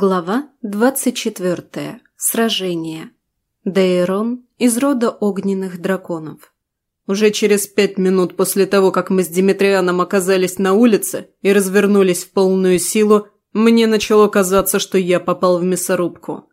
Глава 24. Сражение. Дейрон из рода огненных драконов. Уже через пять минут после того, как мы с Димитрианом оказались на улице и развернулись в полную силу, мне начало казаться, что я попал в мясорубку.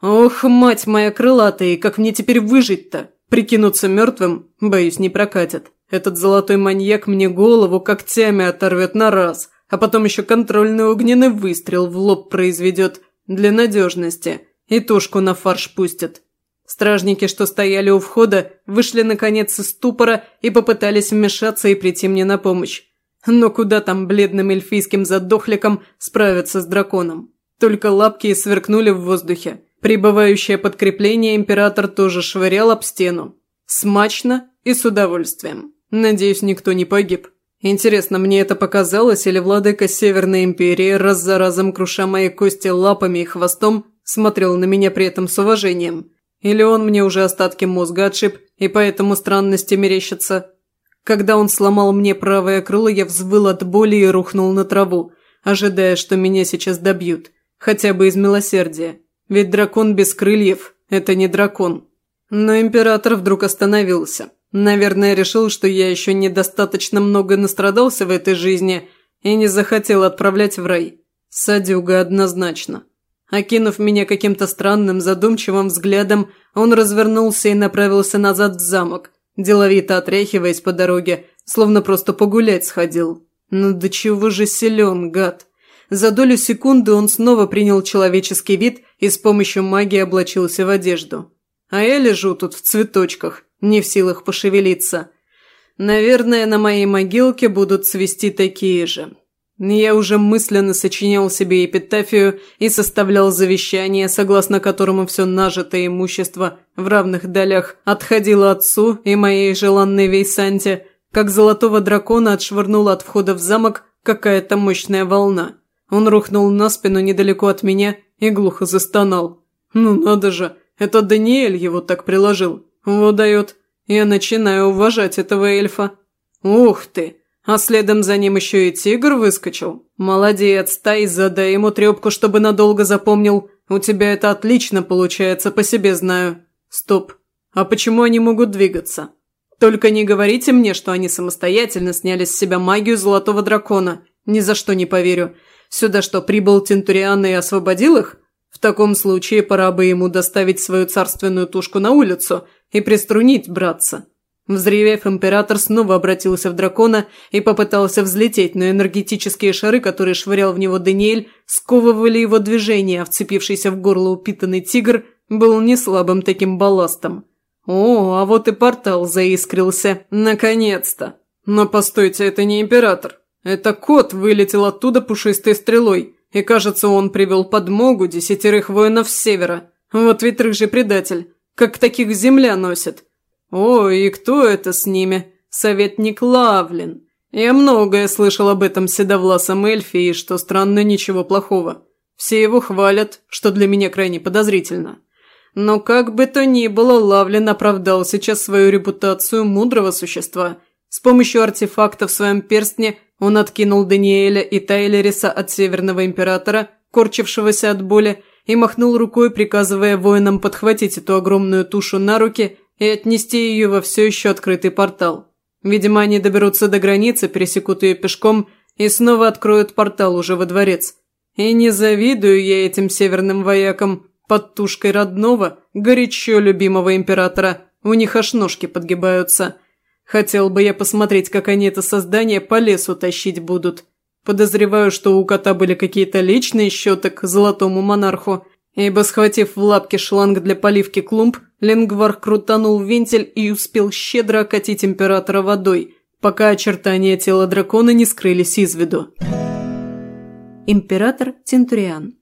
Ох, мать моя крылатая, как мне теперь выжить-то? Прикинуться мертвым, боюсь, не прокатит. Этот золотой маньяк мне голову когтями оторвет на раз – а потом еще контрольный огненный выстрел в лоб произведет для надежности и тушку на фарш пустят. Стражники, что стояли у входа, вышли наконец из ступора и попытались вмешаться и прийти мне на помощь. Но куда там бледным эльфийским задохликом справиться с драконом? Только лапки сверкнули в воздухе. Прибывающее подкрепление император тоже швырял об стену. Смачно и с удовольствием. Надеюсь, никто не погиб. Интересно, мне это показалось, или владыка Северной Империи, раз за разом круша мои кости лапами и хвостом, смотрел на меня при этом с уважением? Или он мне уже остатки мозга отшиб, и поэтому странности мерещатся? Когда он сломал мне правое крыло, я взвыл от боли и рухнул на траву, ожидая, что меня сейчас добьют. Хотя бы из милосердия. Ведь дракон без крыльев – это не дракон. Но император вдруг остановился. Наверное, решил, что я еще недостаточно много настрадался в этой жизни и не захотел отправлять в рай. Садюга однозначно. Окинув меня каким-то странным, задумчивым взглядом, он развернулся и направился назад в замок, деловито отряхиваясь по дороге, словно просто погулять сходил. Ну до чего же силен, гад. За долю секунды он снова принял человеческий вид и с помощью магии облачился в одежду. А я лежу тут в цветочках, не в силах пошевелиться. Наверное, на моей могилке будут цвести такие же. Я уже мысленно сочинял себе эпитафию и составлял завещание, согласно которому все нажитое имущество в равных долях отходило отцу и моей желанной Вейсанте, как золотого дракона отшвырнула от входа в замок какая-то мощная волна. Он рухнул на спину недалеко от меня и глухо застонал. «Ну надо же, это Даниэль его так приложил. Вот дает. Я начинаю уважать этого эльфа. Ух ты! А следом за ним еще и тигр выскочил. Молодец, Тай, задай ему трепку, чтобы надолго запомнил. У тебя это отлично получается, по себе знаю. Стоп. А почему они могут двигаться? Только не говорите мне, что они самостоятельно сняли с себя магию Золотого Дракона. Ни за что не поверю. Сюда что, прибыл Тентуриан и освободил их? В таком случае пора бы ему доставить свою царственную тушку на улицу и приструнить братца. Взревев, император снова обратился в дракона и попытался взлететь, но энергетические шары, которые швырял в него Даниэль, сковывали его движение, а вцепившийся в горло упитанный тигр был не слабым таким балластом. О, а вот и портал заискрился. Наконец-то! Но постойте, это не император. Это кот вылетел оттуда пушистой стрелой, и кажется, он привел подмогу десятерых воинов с севера. Вот ведь рыжий предатель как таких земля носит. О, и кто это с ними? Советник Лавлин. Я многое слышал об этом седовласом эльфе, и, что странно, ничего плохого. Все его хвалят, что для меня крайне подозрительно. Но как бы то ни было, Лавлин оправдал сейчас свою репутацию мудрого существа. С помощью артефакта в своем перстне он откинул Даниэля и Тайлериса от Северного Императора, корчившегося от боли, и махнул рукой, приказывая воинам подхватить эту огромную тушу на руки и отнести ее во все еще открытый портал. Видимо, они доберутся до границы, пересекут ее пешком и снова откроют портал уже во дворец. И не завидую я этим северным воякам под тушкой родного, горячо любимого императора. У них аж ножки подгибаются. Хотел бы я посмотреть, как они это создание по лесу тащить будут. Подозреваю, что у кота были какие-то личные счеты к золотому монарху, ибо, схватив в лапки шланг для поливки клумб, Ленгвар крутанул вентиль и успел щедро окатить императора водой, пока очертания тела дракона не скрылись из виду. Император Тентуриан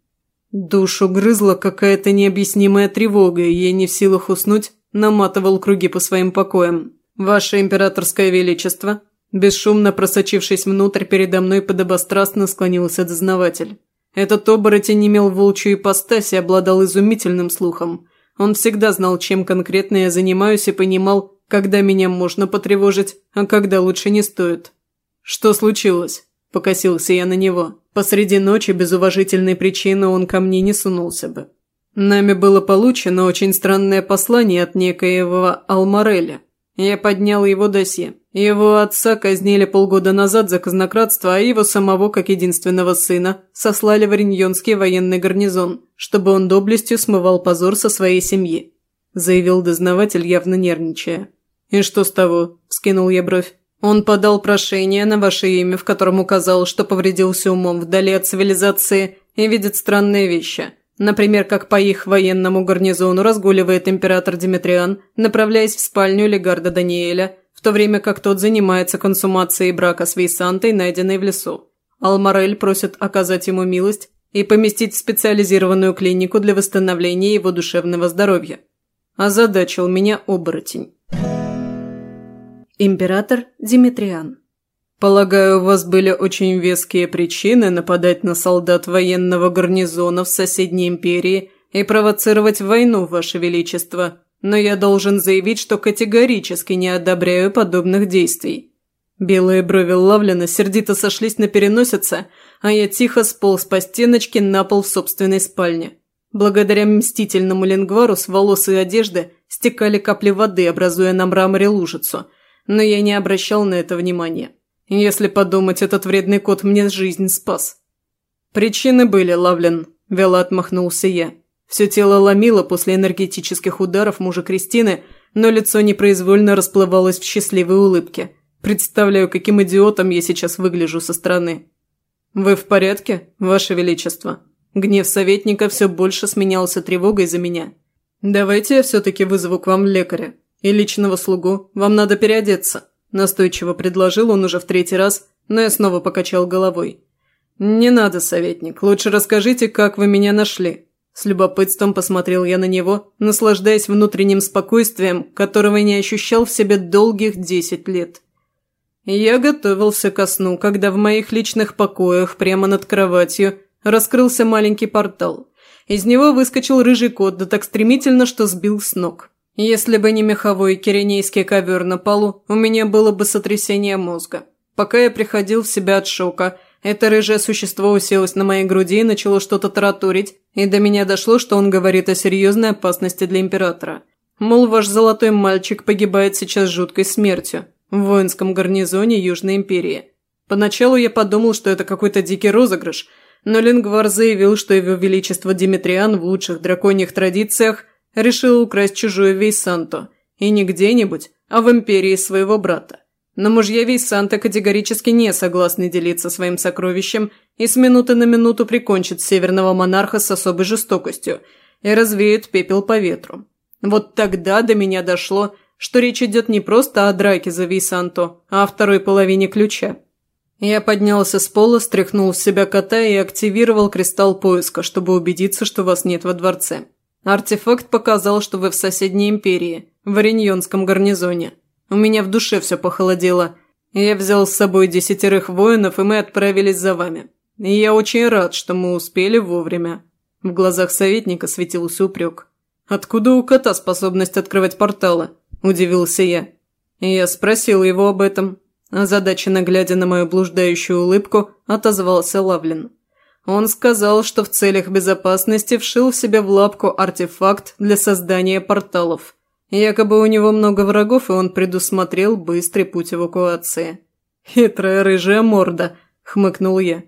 Душу грызла какая-то необъяснимая тревога, и я не в силах уснуть, наматывал круги по своим покоям. «Ваше императорское величество», Бесшумно просочившись внутрь, передо мной подобострастно склонился дознаватель. Этот оборотень имел волчью ипостась и обладал изумительным слухом. Он всегда знал, чем конкретно я занимаюсь и понимал, когда меня можно потревожить, а когда лучше не стоит. «Что случилось?» – покосился я на него. Посреди ночи без уважительной причины он ко мне не сунулся бы. Нами было получено очень странное послание от некоего Алмареля. Я поднял его досье. Его отца казнили полгода назад за казнократство, а его самого, как единственного сына, сослали в Ориньонский военный гарнизон, чтобы он доблестью смывал позор со своей семьи», – заявил дознаватель, явно нервничая. «И что с того?» – скинул я бровь. «Он подал прошение на ваше имя, в котором указал, что повредился умом вдали от цивилизации и видит странные вещи. Например, как по их военному гарнизону разгуливает император Димитриан, направляясь в спальню Легарда Даниэля – то время как тот занимается консумацией брака с Вейсантой, найденной в лесу. Алмарель просит оказать ему милость и поместить в специализированную клинику для восстановления его душевного здоровья. Озадачил меня оборотень. Император Димитриан. Полагаю, у вас были очень веские причины нападать на солдат военного гарнизона в соседней империи и провоцировать войну, Ваше Величество но я должен заявить, что категорически не одобряю подобных действий. Белые брови Лавлина сердито сошлись на переносице, а я тихо сполз по стеночке на пол в собственной спальне. Благодаря мстительному лингвару с волос и одежды стекали капли воды, образуя на мраморе лужицу, но я не обращал на это внимания. Если подумать, этот вредный кот мне жизнь спас. Причины были, Лавлин, вяло отмахнулся я. Все тело ломило после энергетических ударов мужа Кристины, но лицо непроизвольно расплывалось в счастливой улыбке. Представляю, каким идиотом я сейчас выгляжу со стороны. «Вы в порядке, Ваше Величество?» Гнев советника все больше сменялся тревогой за меня. «Давайте я все-таки вызову к вам лекаря. И личного слугу. Вам надо переодеться», – настойчиво предложил он уже в третий раз, но я снова покачал головой. «Не надо, советник. Лучше расскажите, как вы меня нашли. С любопытством посмотрел я на него, наслаждаясь внутренним спокойствием, которого не ощущал в себе долгих десять лет. Я готовился ко сну, когда в моих личных покоях, прямо над кроватью, раскрылся маленький портал. Из него выскочил рыжий кот, да так стремительно, что сбил с ног. Если бы не меховой киренейский ковер на полу, у меня было бы сотрясение мозга. Пока я приходил в себя от шока, это рыжее существо уселось на моей груди и начало что-то тараторить, и до меня дошло, что он говорит о серьезной опасности для императора. Мол, ваш золотой мальчик погибает сейчас жуткой смертью в воинском гарнизоне Южной Империи. Поначалу я подумал, что это какой-то дикий розыгрыш, но Лингвар заявил, что его величество Димитриан в лучших драконьих традициях решил украсть чужую Вейсанту. И не где-нибудь, а в империи своего брата. Но мужья Вейсанта категорически не согласны делиться своим сокровищем и с минуты на минуту прикончат северного монарха с особой жестокостью и развеют пепел по ветру. Вот тогда до меня дошло, что речь идет не просто о драке за Вейсанто, а о второй половине ключа. Я поднялся с пола, стряхнул с себя кота и активировал кристалл поиска, чтобы убедиться, что вас нет во дворце. Артефакт показал, что вы в соседней империи, в Ориньонском гарнизоне. У меня в душе все похолодело. Я взял с собой десятерых воинов, и мы отправились за вами. И я очень рад, что мы успели вовремя». В глазах советника светился упрек. «Откуда у кота способность открывать порталы?» – удивился я. Я спросил его об этом. Озадаченно глядя на мою блуждающую улыбку, отозвался Лавлин. Он сказал, что в целях безопасности вшил в себя в лапку артефакт для создания порталов. Якобы у него много врагов, и он предусмотрел быстрый путь эвакуации. «Хитрая рыжая морда», – хмыкнул я.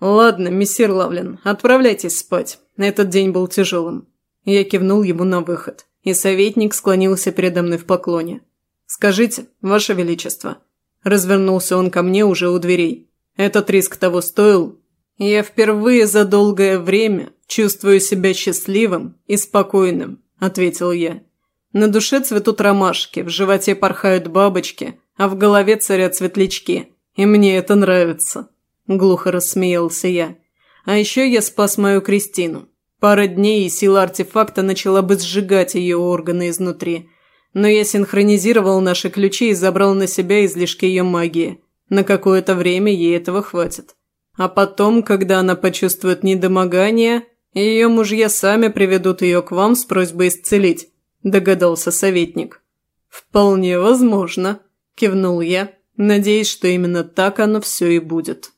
«Ладно, мессир Лавлин, отправляйтесь спать. Этот день был тяжелым». Я кивнул ему на выход, и советник склонился передо мной в поклоне. «Скажите, Ваше Величество». Развернулся он ко мне уже у дверей. «Этот риск того стоил?» «Я впервые за долгое время чувствую себя счастливым и спокойным», – ответил я. На душе цветут ромашки, в животе порхают бабочки, а в голове царят светлячки. И мне это нравится. Глухо рассмеялся я. А еще я спас мою Кристину. Пара дней, и сила артефакта начала бы сжигать ее органы изнутри. Но я синхронизировал наши ключи и забрал на себя излишки ее магии. На какое-то время ей этого хватит. А потом, когда она почувствует недомогание, ее мужья сами приведут ее к вам с просьбой исцелить. – догадался советник. «Вполне возможно», – кивнул я, надеясь, что именно так оно все и будет.